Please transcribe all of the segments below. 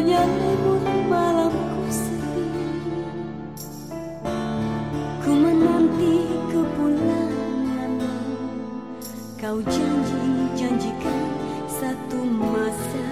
Menyangrai pun malamku sepi Ku menanti kepulanganmu. Kau janji-janjikan satu masa.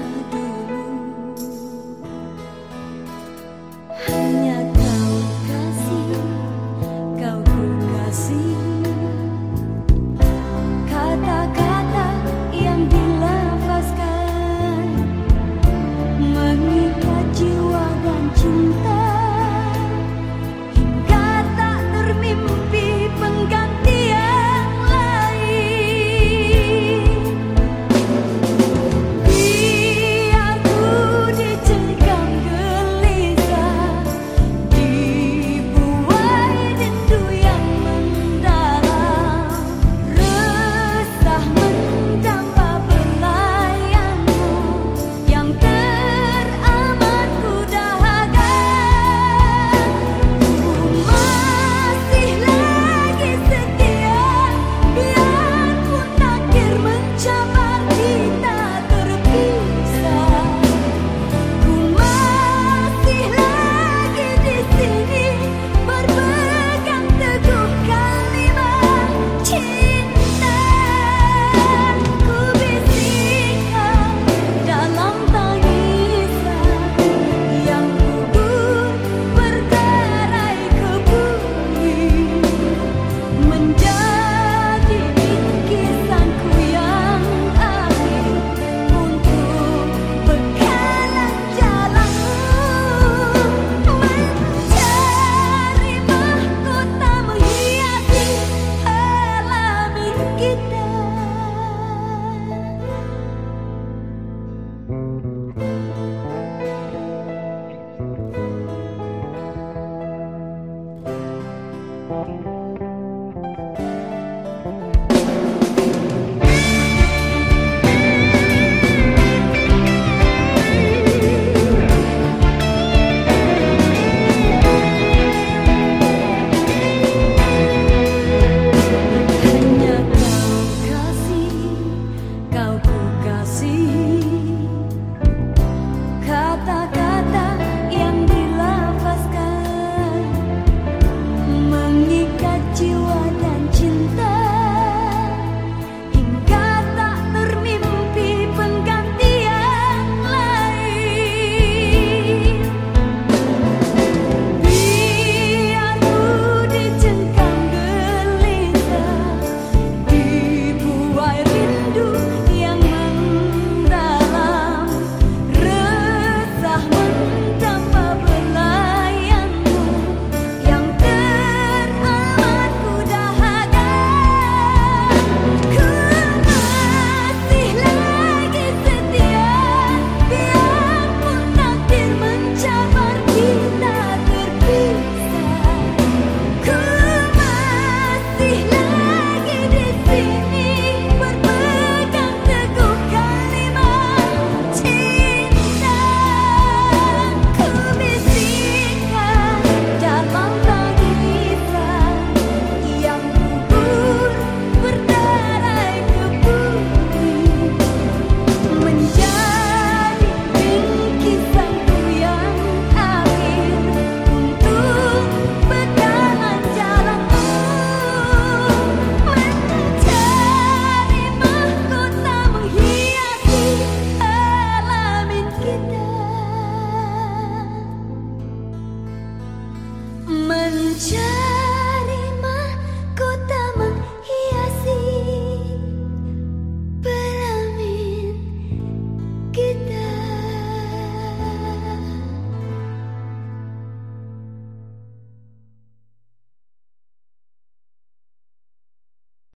等着